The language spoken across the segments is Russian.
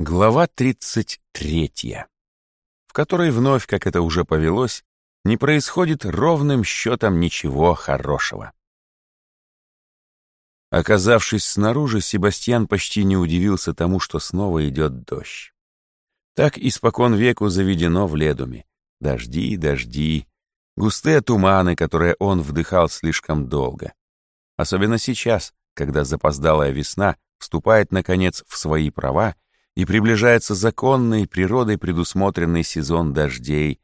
Глава 33, в которой вновь, как это уже повелось, не происходит ровным счетом ничего хорошего. Оказавшись снаружи, Себастьян почти не удивился тому, что снова идет дождь. Так испокон веку заведено в Ледуме. Дожди, дожди, густые туманы, которые он вдыхал слишком долго. Особенно сейчас, когда запоздалая весна вступает, наконец, в свои права и приближается законный, природой предусмотренный сезон дождей,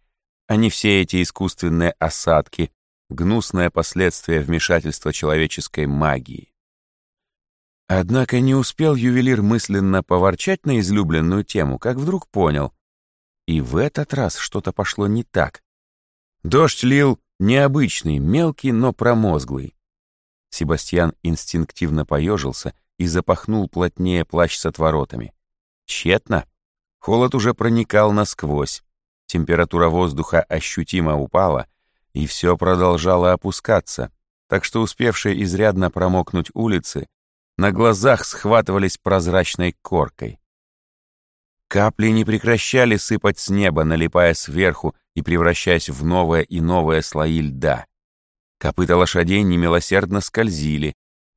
а не все эти искусственные осадки, гнусное последствие вмешательства человеческой магии. Однако не успел ювелир мысленно поворчать на излюбленную тему, как вдруг понял. И в этот раз что-то пошло не так. Дождь лил необычный, мелкий, но промозглый. Себастьян инстинктивно поежился и запахнул плотнее плащ с отворотами. Тщетно. Холод уже проникал насквозь. Температура воздуха ощутимо упала, и все продолжало опускаться, так что успевшие изрядно промокнуть улицы на глазах схватывались прозрачной коркой. Капли не прекращали сыпать с неба, налипая сверху и превращаясь в новые и новые слои льда. Копыта лошадей немилосердно скользили,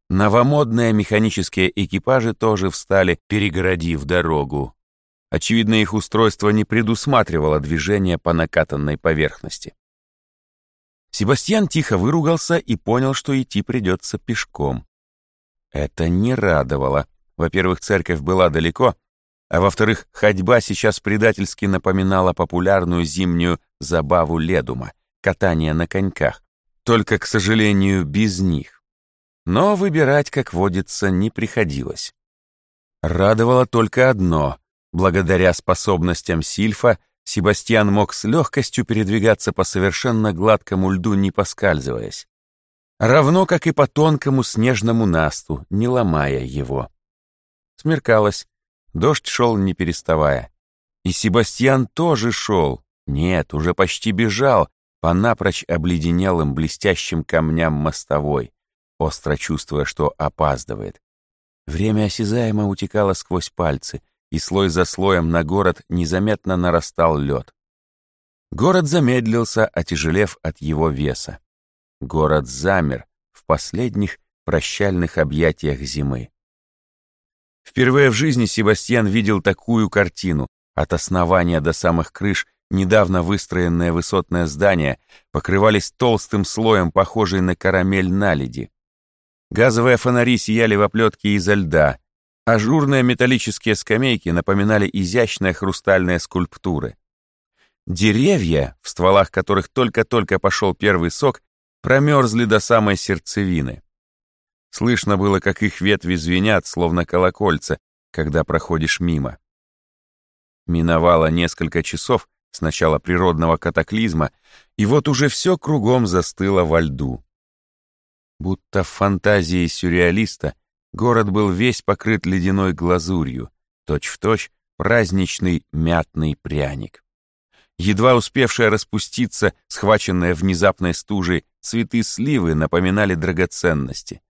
Новомодные механические экипажи тоже встали, перегородив дорогу. Очевидно, их устройство не предусматривало движение по накатанной поверхности. Себастьян тихо выругался и понял, что идти придется пешком. Это не радовало. Во-первых, церковь была далеко, а во-вторых, ходьба сейчас предательски напоминала популярную зимнюю забаву ледума — катание на коньках, только, к сожалению, без них. Но выбирать, как водится, не приходилось. Радовало только одно. Благодаря способностям Сильфа Себастьян мог с легкостью передвигаться по совершенно гладкому льду, не поскальзываясь. Равно как и по тонкому снежному насту, не ломая его. Смеркалось. Дождь шел не переставая. И Себастьян тоже шел. Нет, уже почти бежал по напрочь обледенелым блестящим камням мостовой остро чувствуя, что опаздывает. Время осязаемо утекало сквозь пальцы, и слой за слоем на город незаметно нарастал лед. Город замедлился, отяжелев от его веса. Город замер в последних прощальных объятиях зимы. Впервые в жизни Себастьян видел такую картину. От основания до самых крыш недавно выстроенные высотные здания покрывались толстым слоем, похожей на карамель наледи. Газовые фонари сияли в оплетке изо льда. Ажурные металлические скамейки напоминали изящные хрустальные скульптуры. Деревья, в стволах которых только-только пошел первый сок, промерзли до самой сердцевины. Слышно было, как их ветви звенят, словно колокольца, когда проходишь мимо. Миновало несколько часов с начала природного катаклизма, и вот уже все кругом застыло во льду. Будто в фантазии сюрреалиста город был весь покрыт ледяной глазурью, точь-в-точь праздничный мятный пряник. Едва успевшая распуститься, схваченная внезапной стужей, цветы сливы напоминали драгоценности.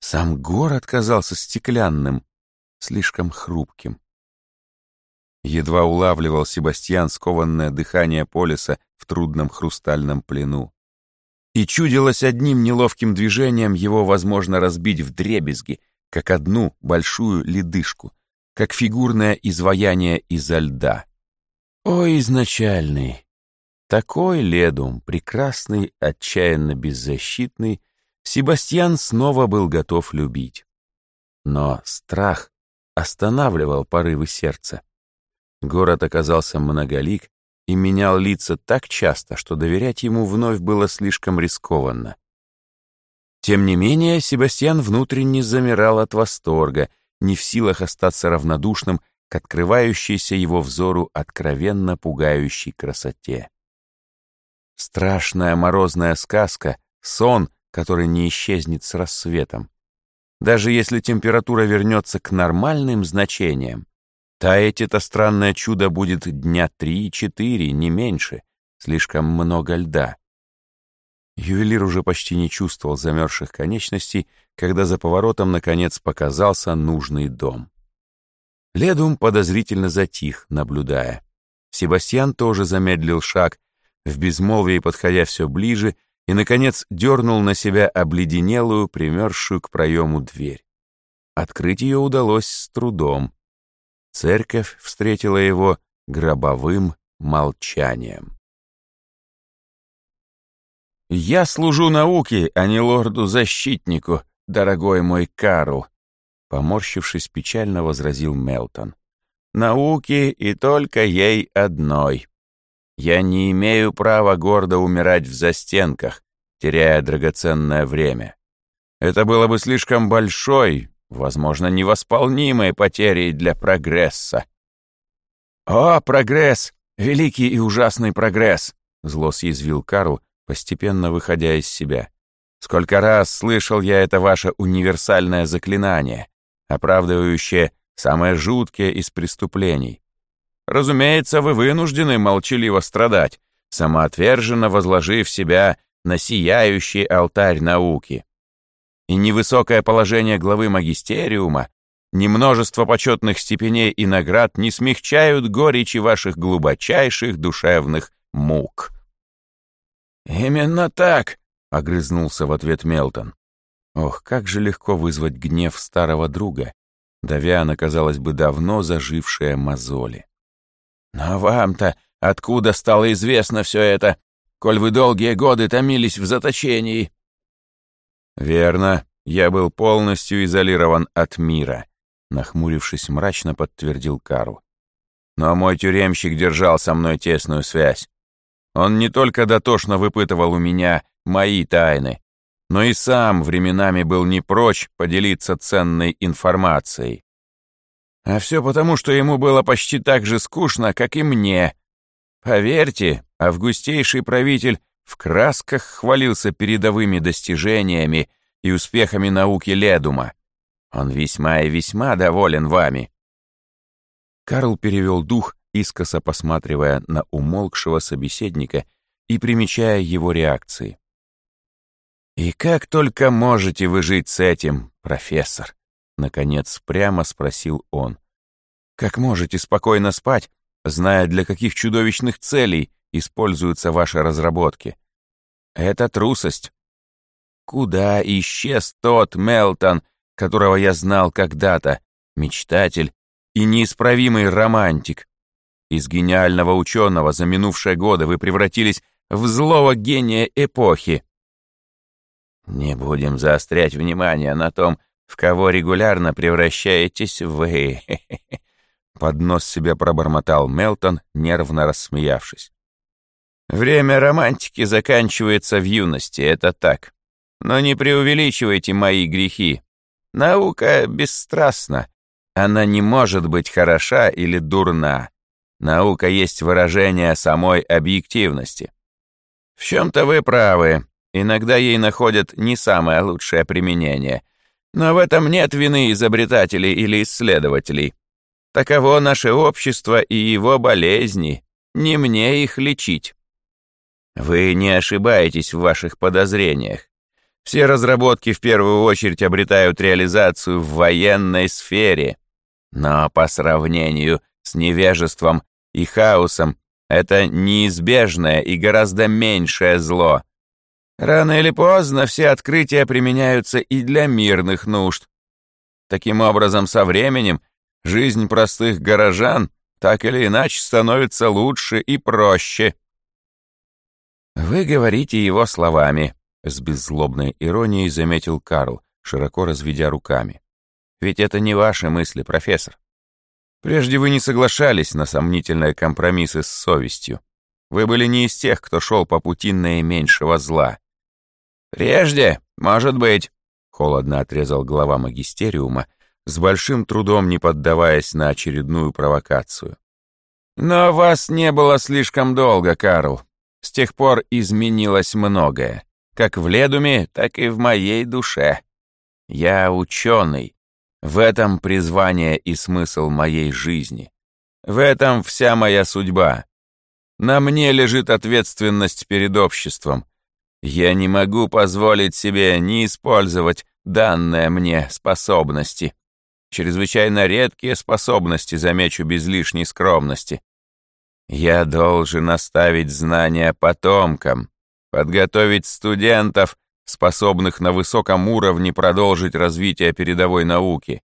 Сам город казался стеклянным, слишком хрупким. Едва улавливал Себастьян скованное дыхание полиса в трудном хрустальном плену и чудилось одним неловким движением его возможно разбить в дребезги, как одну большую ледышку, как фигурное изваяние изо льда. О, изначальный! Такой ледум, прекрасный, отчаянно беззащитный, Себастьян снова был готов любить. Но страх останавливал порывы сердца. Город оказался многолик, и менял лица так часто, что доверять ему вновь было слишком рискованно. Тем не менее, Себастьян внутренне замирал от восторга, не в силах остаться равнодушным к открывающейся его взору откровенно пугающей красоте. Страшная морозная сказка, сон, который не исчезнет с рассветом. Даже если температура вернется к нормальным значениям, Таять это странное чудо будет дня три-четыре, не меньше. Слишком много льда. Ювелир уже почти не чувствовал замерзших конечностей, когда за поворотом, наконец, показался нужный дом. Ледум подозрительно затих, наблюдая. Себастьян тоже замедлил шаг, в безмолвии подходя все ближе, и, наконец, дернул на себя обледенелую, примерзшую к проему дверь. Открыть ее удалось с трудом. Церковь встретила его гробовым молчанием. «Я служу науке, а не лорду-защитнику, дорогой мой Карл», поморщившись печально возразил Мелтон. «Науке и только ей одной. Я не имею права гордо умирать в застенках, теряя драгоценное время. Это было бы слишком большой, возможно, невосполнимой потерей для прогресса. «О, прогресс! Великий и ужасный прогресс!» — зло съязвил Карл, постепенно выходя из себя. «Сколько раз слышал я это ваше универсальное заклинание, оправдывающее самое жуткое из преступлений. Разумеется, вы вынуждены молчаливо страдать, самоотверженно возложив себя на сияющий алтарь науки. И невысокое положение главы магистериума, ни множество почетных степеней и наград не смягчают горечи ваших глубочайших душевных мук. «Именно так!» — огрызнулся в ответ Мелтон. Ох, как же легко вызвать гнев старого друга, давя на, казалось бы, давно зажившие мозоли. «Но вам-то откуда стало известно все это, коль вы долгие годы томились в заточении?» «Верно, я был полностью изолирован от мира», нахмурившись мрачно, подтвердил Карл. «Но мой тюремщик держал со мной тесную связь. Он не только дотошно выпытывал у меня мои тайны, но и сам временами был не прочь поделиться ценной информацией. А все потому, что ему было почти так же скучно, как и мне. Поверьте, августейший правитель в красках хвалился передовыми достижениями и успехами науки Ледума. Он весьма и весьма доволен вами. Карл перевел дух, искоса посматривая на умолкшего собеседника и примечая его реакции. «И как только можете вы жить с этим, профессор?» Наконец, прямо спросил он. «Как можете спокойно спать, зная, для каких чудовищных целей используются ваши разработки? Это трусость. Куда исчез тот Мелтон, которого я знал когда-то, мечтатель и неисправимый романтик? Из гениального ученого за минувшие годы вы превратились в злого гения эпохи. Не будем заострять внимание на том, в кого регулярно превращаетесь вы. Под нос себе пробормотал Мелтон, нервно рассмеявшись. Время романтики заканчивается в юности, это так. Но не преувеличивайте мои грехи. Наука бесстрастна. Она не может быть хороша или дурна. Наука есть выражение самой объективности. В чем-то вы правы. Иногда ей находят не самое лучшее применение — но в этом нет вины изобретателей или исследователей. Таково наше общество и его болезни. Не мне их лечить. Вы не ошибаетесь в ваших подозрениях. Все разработки в первую очередь обретают реализацию в военной сфере. Но по сравнению с невежеством и хаосом это неизбежное и гораздо меньшее зло, Рано или поздно все открытия применяются и для мирных нужд. Таким образом, со временем жизнь простых горожан так или иначе становится лучше и проще. «Вы говорите его словами», — с беззлобной иронией заметил Карл, широко разведя руками. «Ведь это не ваши мысли, профессор. Прежде вы не соглашались на сомнительные компромиссы с совестью. Вы были не из тех, кто шел по пути наименьшего зла. «Прежде, может быть», — холодно отрезал глава магистериума, с большим трудом не поддаваясь на очередную провокацию. «Но вас не было слишком долго, Карл. С тех пор изменилось многое, как в Ледуме, так и в моей душе. Я ученый. В этом призвание и смысл моей жизни. В этом вся моя судьба. На мне лежит ответственность перед обществом, я не могу позволить себе не использовать данные мне способности. чрезвычайно редкие способности, замечу без лишней скромности. Я должен оставить знания потомкам, подготовить студентов, способных на высоком уровне продолжить развитие передовой науки,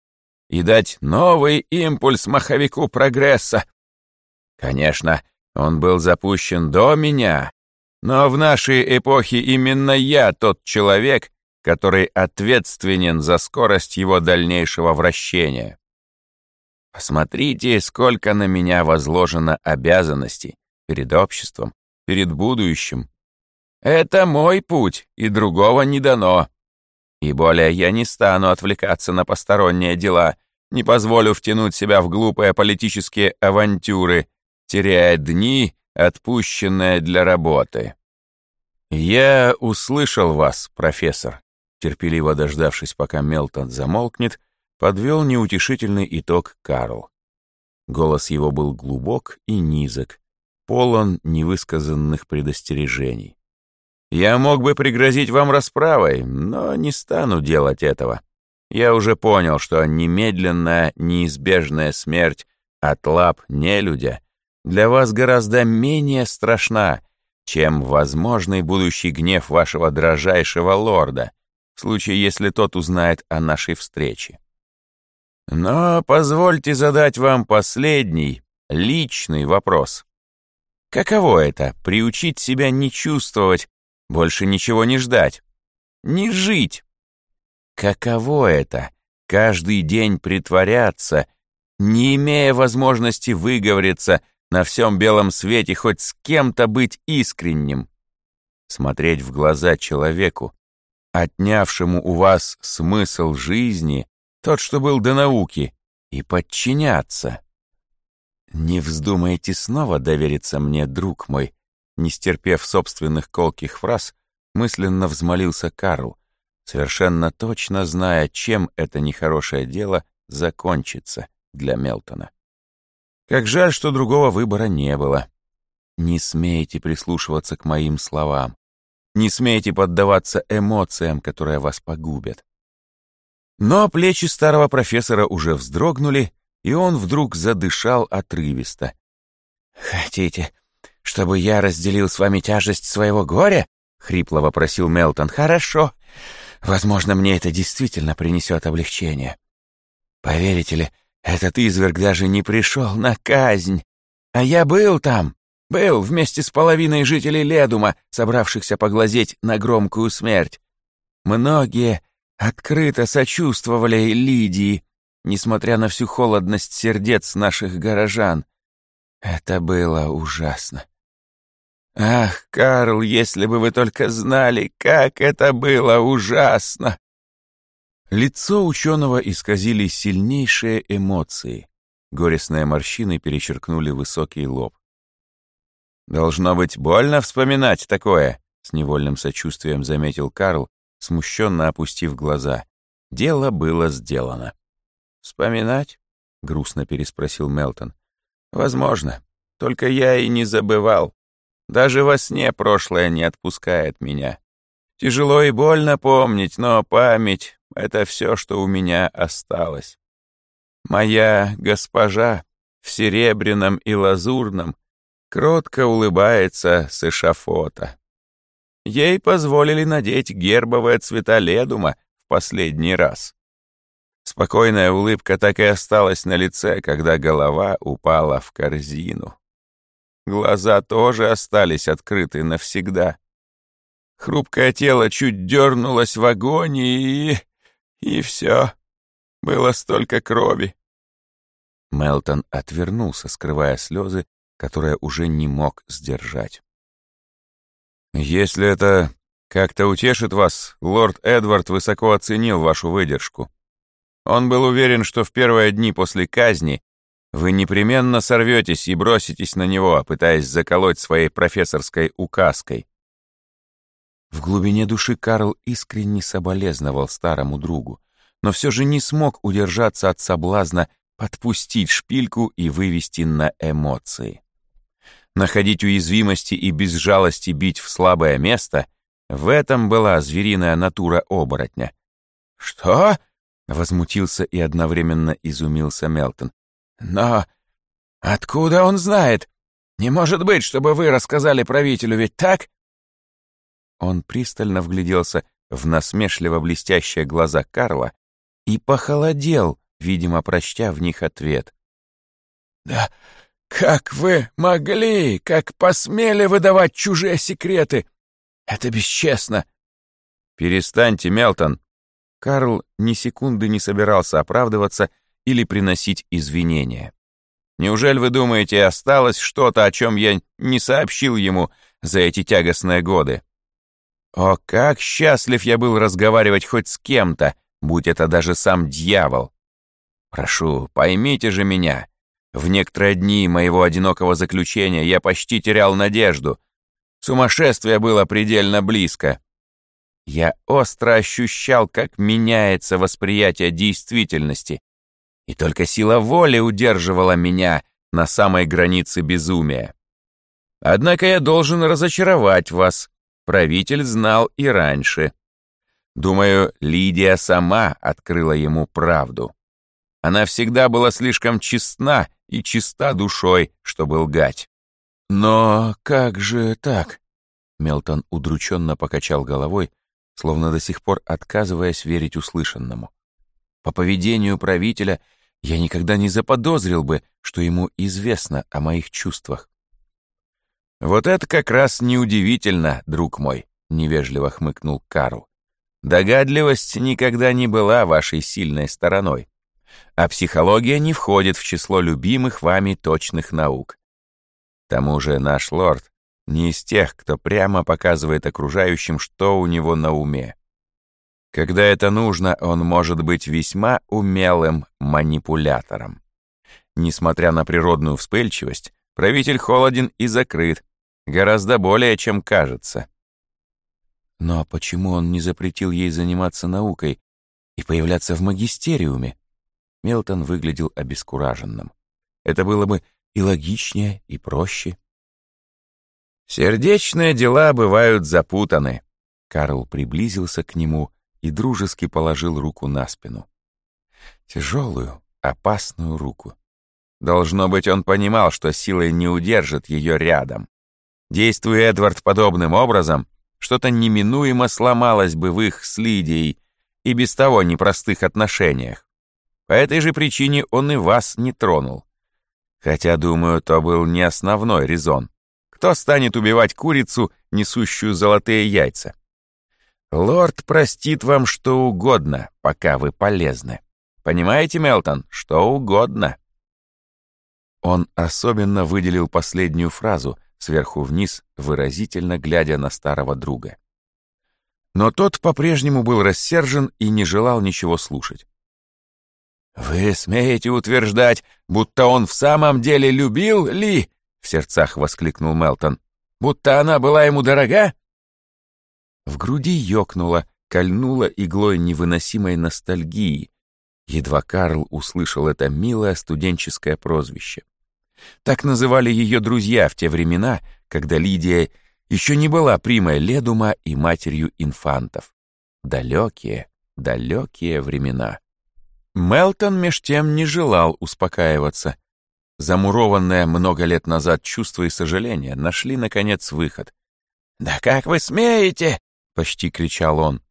и дать новый импульс маховику прогресса. Конечно, он был запущен до меня, но в нашей эпохе именно я тот человек, который ответственен за скорость его дальнейшего вращения. Посмотрите, сколько на меня возложено обязанностей перед обществом, перед будущим. Это мой путь, и другого не дано. И более я не стану отвлекаться на посторонние дела, не позволю втянуть себя в глупые политические авантюры, теряя дни, отпущенные для работы. «Я услышал вас, профессор», терпеливо дождавшись, пока Мелтон замолкнет, подвел неутешительный итог Карл. Голос его был глубок и низок, полон невысказанных предостережений. «Я мог бы пригрозить вам расправой, но не стану делать этого. Я уже понял, что немедленная, неизбежная смерть от лап нелюдя для вас гораздо менее страшна, чем возможный будущий гнев вашего дрожайшего лорда, в случае, если тот узнает о нашей встрече. Но позвольте задать вам последний, личный вопрос. Каково это — приучить себя не чувствовать, больше ничего не ждать, не жить? Каково это — каждый день притворяться, не имея возможности выговориться на всем белом свете хоть с кем-то быть искренним. Смотреть в глаза человеку, отнявшему у вас смысл жизни, тот, что был до науки, и подчиняться. Не вздумайте снова довериться мне, друг мой, не стерпев собственных колких фраз, мысленно взмолился Карл, совершенно точно зная, чем это нехорошее дело закончится для Мелтона. Как жаль, что другого выбора не было. Не смейте прислушиваться к моим словам. Не смейте поддаваться эмоциям, которые вас погубят. Но плечи старого профессора уже вздрогнули, и он вдруг задышал отрывисто. «Хотите, чтобы я разделил с вами тяжесть своего горя?» — хрипло вопросил Мелтон. «Хорошо. Возможно, мне это действительно принесет облегчение. Поверите ли, этот изверг даже не пришел на казнь. А я был там, был вместе с половиной жителей Ледума, собравшихся поглазеть на громкую смерть. Многие открыто сочувствовали Лидии, несмотря на всю холодность сердец наших горожан. Это было ужасно. Ах, Карл, если бы вы только знали, как это было ужасно! Лицо ученого исказили сильнейшие эмоции. Горестные морщины перечеркнули высокий лоб. «Должно быть больно вспоминать такое», — с невольным сочувствием заметил Карл, смущенно опустив глаза. Дело было сделано. «Вспоминать?» — грустно переспросил Мелтон. «Возможно. Только я и не забывал. Даже во сне прошлое не отпускает меня. Тяжело и больно помнить, но память это все, что у меня осталось. Моя госпожа в серебряном и лазурном кротко улыбается с эшафота. Ей позволили надеть гербовые цвета ледума в последний раз. Спокойная улыбка так и осталась на лице, когда голова упала в корзину. Глаза тоже остались открыты навсегда. Хрупкое тело чуть дернулось в агонии и... И все. Было столько крови. Мелтон отвернулся, скрывая слезы, которые уже не мог сдержать. «Если это как-то утешит вас, лорд Эдвард высоко оценил вашу выдержку. Он был уверен, что в первые дни после казни вы непременно сорветесь и броситесь на него, пытаясь заколоть своей профессорской указкой. В глубине души Карл искренне соболезновал старому другу, но все же не смог удержаться от соблазна подпустить шпильку и вывести на эмоции. Находить уязвимости и без жалости бить в слабое место — в этом была звериная натура оборотня. «Что? Возмутился и одновременно изумился Мелтон. «Но откуда он знает? Не может быть, чтобы вы рассказали правителю, ведь так?» Он пристально вгляделся в насмешливо блестящие глаза Карла и похолодел, видимо, прочтя в них ответ. «Да как вы могли, как посмели выдавать чужие секреты? Это бесчестно!» «Перестаньте, Мелтон!» Карл ни секунды не собирался оправдываться или приносить извинения. «Неужели вы думаете, осталось что-то, о чем я не сообщил ему за эти тягостные годы? О, как счастлив я был разговаривать хоть с кем-то, будь это даже сам дьявол! Прошу, поймите же меня. В некоторые дни моего одинокого заключения я почти терял надежду. Сумасшествие было предельно близко. Я остро ощущал, как меняется восприятие действительности, и только сила воли удерживала меня на самой границе безумия. Однако я должен разочаровать вас. Правитель знал и раньше. Думаю, Лидия сама открыла ему правду. Она всегда была слишком честна и чиста душой, чтобы лгать. Но как же так? Мелтон удрученно покачал головой, словно до сих пор отказываясь верить услышанному. По поведению правителя я никогда не заподозрил бы, что ему известно о моих чувствах. «Вот это как раз неудивительно, друг мой», — невежливо хмыкнул Карл. «Догадливость никогда не была вашей сильной стороной, а психология не входит в число любимых вами точных наук. К тому же наш лорд не из тех, кто прямо показывает окружающим, что у него на уме. Когда это нужно, он может быть весьма умелым манипулятором. Несмотря на природную вспыльчивость, правитель холоден и закрыт, Гораздо более, чем кажется. Но почему он не запретил ей заниматься наукой и появляться в магистериуме? Мелтон выглядел обескураженным. Это было бы и логичнее, и проще. Сердечные дела бывают запутаны. Карл приблизился к нему и дружески положил руку на спину. Тяжелую, опасную руку. Должно быть, он понимал, что силой не удержит ее рядом. Действуя Эдвард подобным образом, что-то неминуемо сломалось бы в их с Лидией и без того непростых отношениях. По этой же причине он и вас не тронул. Хотя, думаю, то был не основной резон. Кто станет убивать курицу, несущую золотые яйца? Лорд простит вам что угодно, пока вы полезны. Понимаете, Мелтон, что угодно. Он особенно выделил последнюю фразу, сверху вниз, выразительно глядя на старого друга. Но тот по-прежнему был рассержен и не желал ничего слушать. «Вы смеете утверждать, будто он в самом деле любил Ли?» — в сердцах воскликнул Мелтон. «Будто она была ему дорога?» В груди ёкнуло, кольнуло иглой невыносимой ностальгии. Едва Карл услышал это милое студенческое прозвище. Так называли ее друзья в те времена, когда Лидия еще не была примой Ледума и матерью инфантов. Далекие, далекие времена. Мелтон меж тем не желал успокаиваться. Замурованное много лет назад чувство и сожаление нашли, наконец, выход. «Да как вы смеете?» — почти кричал он.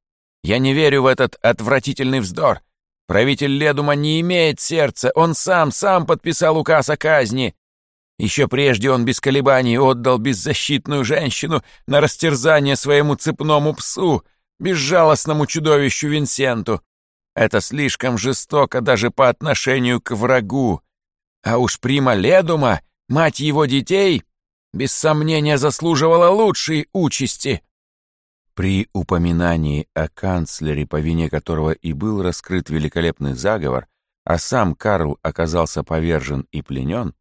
«Я не верю в этот отвратительный вздор. Правитель Ледума не имеет сердца, он сам, сам подписал указ о казни. Еще прежде он без колебаний отдал беззащитную женщину на растерзание своему цепному псу, безжалостному чудовищу Винсенту. Это слишком жестоко даже по отношению к врагу. А уж Прима Ледума, мать его детей, без сомнения заслуживала лучшей участи. При упоминании о канцлере, по вине которого и был раскрыт великолепный заговор, а сам Карл оказался повержен и пленен,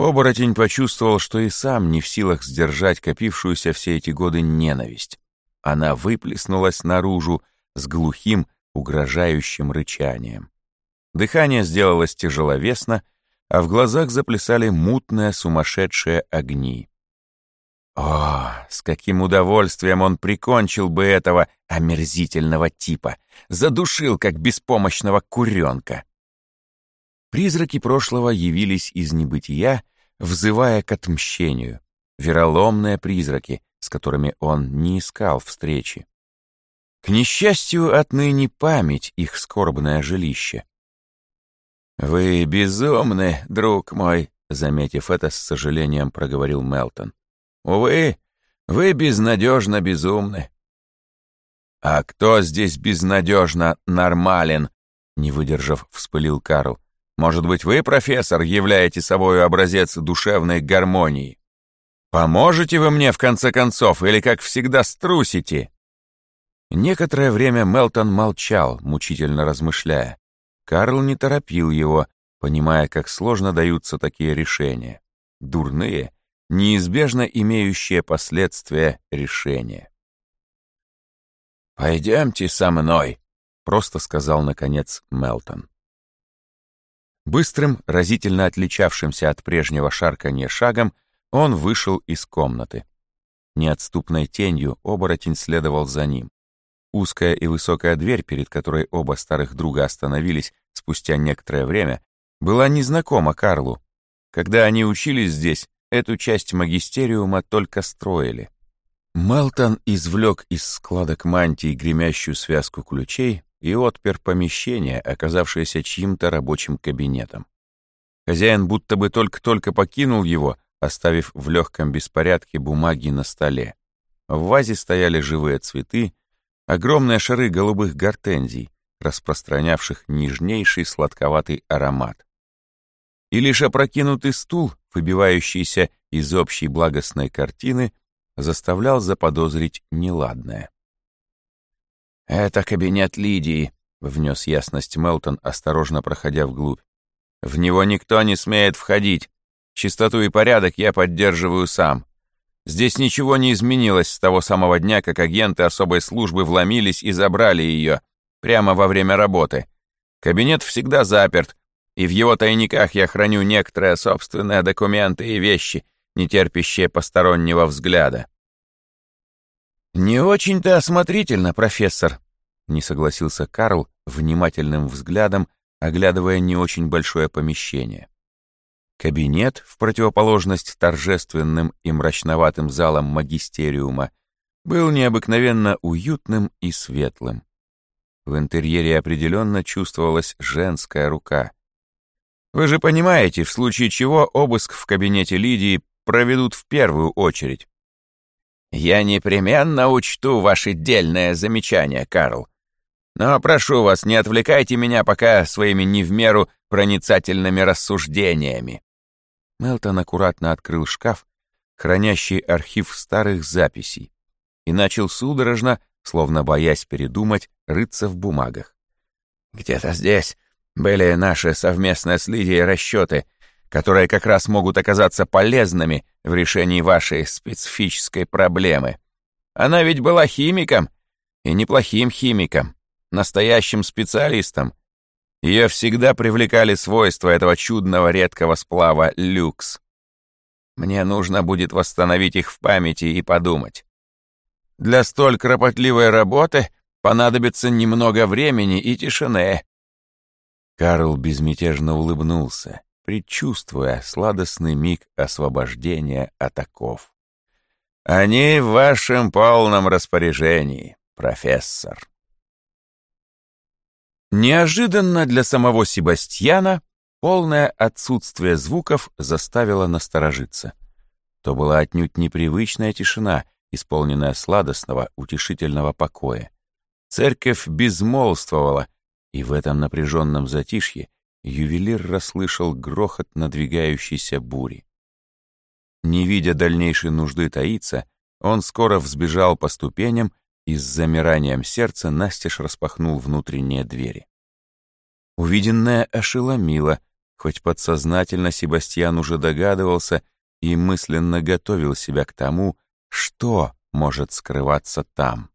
Оборотень почувствовал, что и сам не в силах сдержать копившуюся все эти годы ненависть. Она выплеснулась наружу с глухим, угрожающим рычанием. Дыхание сделалось тяжеловесно, а в глазах заплясали мутные, сумасшедшие огни. О, с каким удовольствием он прикончил бы этого омерзительного типа, задушил, как беспомощного куренка. Призраки прошлого явились из небытия, взывая к отмщению. Вероломные призраки, с которыми он не искал встречи. К несчастью, отныне память их скорбное жилище. «Вы безумны, друг мой», — заметив это, с сожалением проговорил Мелтон. «Увы, вы безнадежно безумны». «А кто здесь безнадежно нормален?» Не выдержав, вспылил Карл. «Может быть, вы, профессор, являете собой образец душевной гармонии? Поможете вы мне, в конце концов, или, как всегда, струсите?» Некоторое время Мелтон молчал, мучительно размышляя. Карл не торопил его, понимая, как сложно даются такие решения. Дурные, неизбежно имеющие последствия решения. «Пойдемте со мной», — просто сказал, наконец, Мелтон. Быстрым, разительно отличавшимся от прежнего шарканья шагом, он вышел из комнаты. Неотступной тенью оборотень следовал за ним. Узкая и высокая дверь, перед которой оба старых друга остановились спустя некоторое время, была незнакома Карлу. Когда они учились здесь, эту часть магистериума только строили. Мелтон извлек из складок мантии гремящую связку ключей и отпер помещение, оказавшееся чьим-то рабочим кабинетом. Хозяин будто бы только-только покинул его, оставив в легком беспорядке бумаги на столе. В вазе стояли живые цветы, огромные шары голубых гортензий, распространявших нежнейший сладковатый аромат. И лишь опрокинутый стул, выбивающийся из общей благостной картины, заставлял заподозрить неладное. «Это кабинет Лидии», — внес ясность Мелтон, осторожно проходя вглубь. «В него никто не смеет входить. Чистоту и порядок я поддерживаю сам. Здесь ничего не изменилось с того самого дня, как агенты особой службы вломились и забрали ее, прямо во время работы. Кабинет всегда заперт, и в его тайниках я храню некоторые собственные документы и вещи, не терпящие постороннего взгляда. «Не очень-то осмотрительно, профессор», — не согласился Карл, внимательным взглядом оглядывая не очень большое помещение. Кабинет, в противоположность торжественным и мрачноватым залам магистериума, был необыкновенно уютным и светлым. В интерьере определенно чувствовалась женская рука. Вы же понимаете, в случае чего обыск в кабинете Лидии проведут в первую очередь. «Я непременно учту ваши дельное замечание, Карл. Но прошу вас, не отвлекайте меня пока своими не в меру проницательными рассуждениями. Мелтон аккуратно открыл шкаф, хранящий архив старых записей, и начал судорожно, словно боясь передумать, рыться в бумагах. «Где-то здесь были наши совместные с Лидией расчеты, которые как раз могут оказаться полезными в решении вашей специфической проблемы. Она ведь была химиком, и неплохим химиком, настоящим специалистом, ее всегда привлекали свойства этого чудного редкого сплава люкс. Мне нужно будет восстановить их в памяти и подумать. Для столь кропотливой работы понадобится немного времени и тишины. Карл безмятежно улыбнулся, предчувствуя сладостный миг освобождения от. «Они в вашем полном распоряжении, профессор». Неожиданно для самого Себастьяна полное отсутствие звуков заставило насторожиться. То была отнюдь непривычная тишина, исполненная сладостного, утешительного покоя. Церковь безмолвствовала, и в этом напряженном затишье ювелир расслышал грохот надвигающейся бури. Не видя дальнейшей нужды таиться, он скоро взбежал по ступеням и с замиранием сердца настежь распахнул внутренние двери. Увиденное ошеломило, хоть подсознательно Себастьян уже догадывался и мысленно готовил себя к тому, что может скрываться там.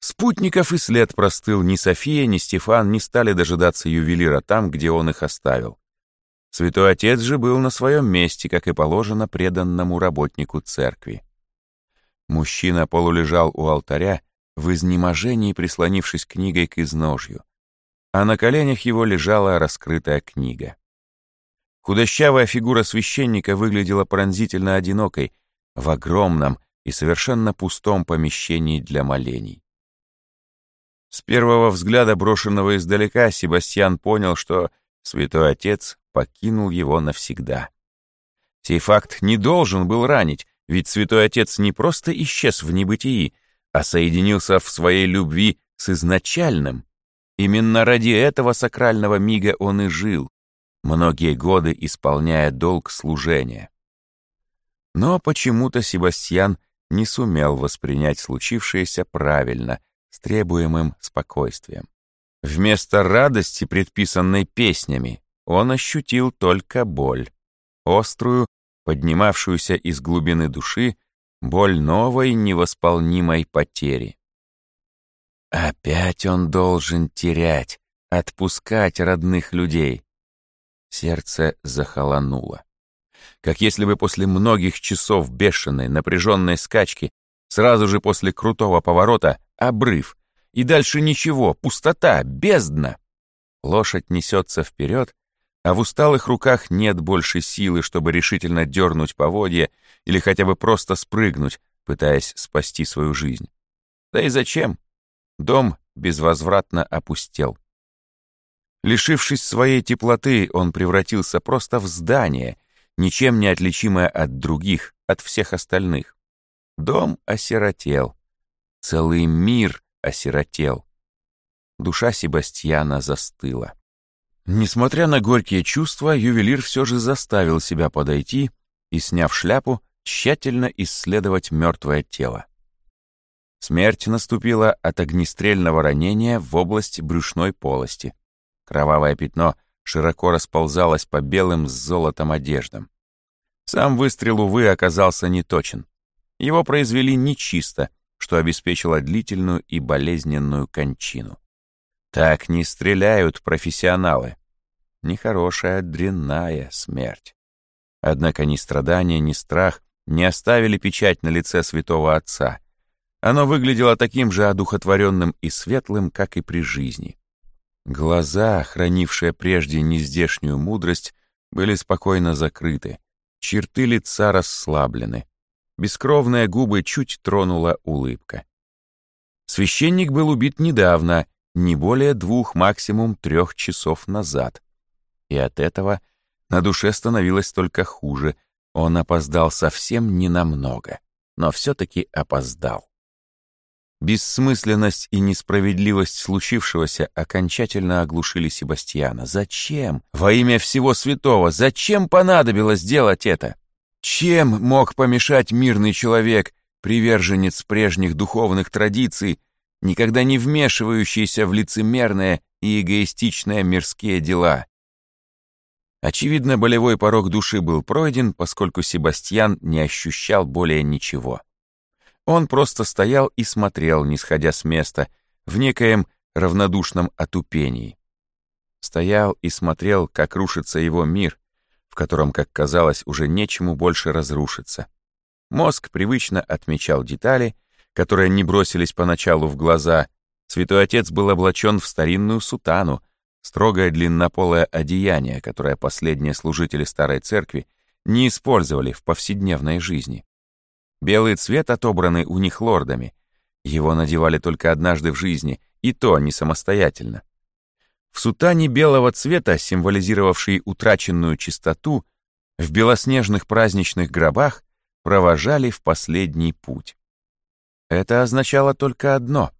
Спутников и след простыл, ни София, ни Стефан не стали дожидаться ювелира там, где он их оставил. Святой Отец же был на своем месте, как и положено преданному работнику церкви. Мужчина полулежал у алтаря, в изнеможении прислонившись книгой к изножью, а на коленях его лежала раскрытая книга. Худощавая фигура священника выглядела пронзительно одинокой в огромном и совершенно пустом помещении для молений. С первого взгляда, брошенного издалека, Себастьян понял, что святой отец покинул его навсегда. Сей факт не должен был ранить, ведь святой отец не просто исчез в небытии, а соединился в своей любви с изначальным. Именно ради этого сакрального мига он и жил, многие годы исполняя долг служения. Но почему-то Себастьян не сумел воспринять случившееся правильно, с требуемым спокойствием. Вместо радости, предписанной песнями, он ощутил только боль, острую, поднимавшуюся из глубины души, боль новой невосполнимой потери. Опять он должен терять, отпускать родных людей. Сердце захолонуло. Как если бы после многих часов бешеной, напряженной скачки, сразу же после крутого поворота, обрыв, и дальше ничего, пустота, бездна. Лошадь несется вперед, а в усталых руках нет больше силы, чтобы решительно дернуть поводья или хотя бы просто спрыгнуть, пытаясь спасти свою жизнь. Да и зачем? Дом безвозвратно опустел. Лишившись своей теплоты, он превратился просто в здание, ничем не отличимое от других, от всех остальных. Дом осиротел. Целый мир осиротел. Душа Себастьяна застыла. Несмотря на горькие чувства, ювелир все же заставил себя подойти и, сняв шляпу, тщательно исследовать мертвое тело. Смерть наступила от огнестрельного ранения в область брюшной полости. Кровавое пятно широко расползалось по белым с золотом одеждам. Сам выстрел, увы, оказался неточен. Его произвели нечисто, что обеспечило длительную и болезненную кончину. Так не стреляют профессионалы. Нехорошая, дрянная смерть. Однако ни страдания, ни страх не оставили печать на лице святого отца. Оно выглядело таким же одухотворенным и светлым, как и при жизни. Глаза, хранившие прежде нездешнюю мудрость, были спокойно закрыты, черты лица расслаблены. Бескровные губы чуть тронула улыбка. Священник был убит недавно, не более двух, максимум трех часов назад. И от этого на душе становилось только хуже. Он опоздал совсем ненамного, но все-таки опоздал. Бессмысленность и несправедливость случившегося окончательно оглушили Себастьяна. Зачем? Во имя всего святого, зачем понадобилось делать это? Чем мог помешать мирный человек, приверженец прежних духовных традиций, никогда не вмешивающийся в лицемерные и эгоистичные мирские дела? Очевидно, болевой порог души был пройден, поскольку Себастьян не ощущал более ничего. Он просто стоял и смотрел, не сходя с места, в некоем равнодушном отупении. Стоял и смотрел, как рушится его мир, котором, как казалось, уже нечему больше разрушиться. Мозг привычно отмечал детали, которые не бросились поначалу в глаза. Святой Отец был облачен в старинную сутану, строгое длиннополое одеяние, которое последние служители Старой Церкви не использовали в повседневной жизни. Белый цвет, отобранный у них лордами, его надевали только однажды в жизни, и то не самостоятельно. В сутане белого цвета, символизировавшей утраченную чистоту, в белоснежных праздничных гробах провожали в последний путь. Это означало только одно.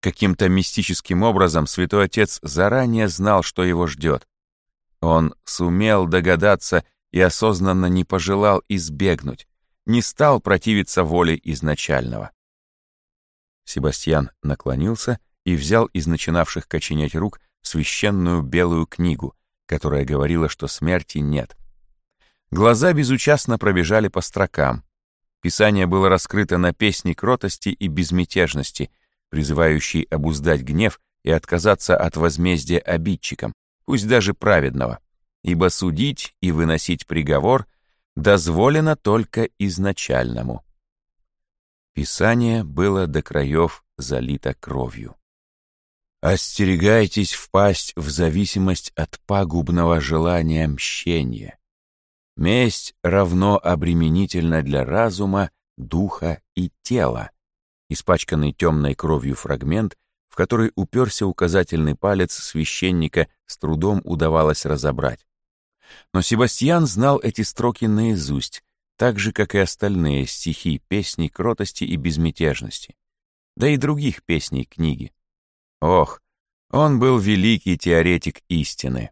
Каким-то мистическим образом святой отец заранее знал, что его ждет. Он сумел догадаться и осознанно не пожелал избегнуть, не стал противиться воле изначального. Себастьян наклонился и взял из начинавших коченеть рук священную белую книгу, которая говорила, что смерти нет. Глаза безучастно пробежали по строкам. Писание было раскрыто на песни кротости и безмятежности, призывающей обуздать гнев и отказаться от возмездия обидчикам, пусть даже праведного. ибо судить и выносить приговор дозволено только изначальному. Писание было до краев залито кровью. Остерегайтесь впасть в зависимость от пагубного желания мщения. Месть равно обременительна для разума, духа и тела. Испачканный темной кровью фрагмент, в который уперся указательный палец священника, с трудом удавалось разобрать. Но Себастьян знал эти строки наизусть, так же, как и остальные стихи, песни кротости и безмятежности, да и других песней книги. Ох, он был великий теоретик истины.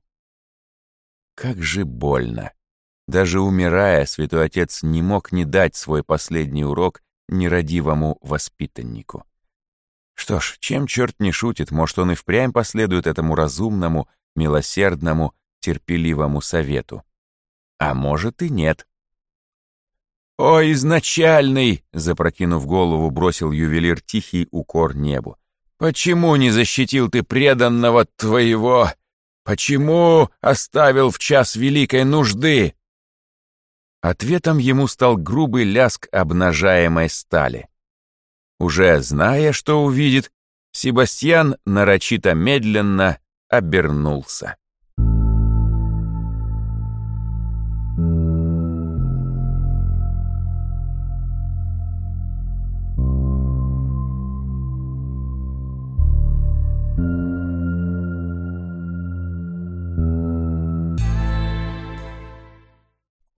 Как же больно. Даже умирая, святой отец не мог не дать свой последний урок нерадивому воспитаннику. Что ж, чем черт не шутит, может, он и впрямь последует этому разумному, милосердному, терпеливому совету. А может и нет. «О, изначальный!» — запрокинув голову, бросил ювелир тихий укор небу. «Почему не защитил ты преданного твоего? Почему оставил в час великой нужды?» Ответом ему стал грубый ляск обнажаемой стали. Уже зная, что увидит, Себастьян нарочито медленно обернулся.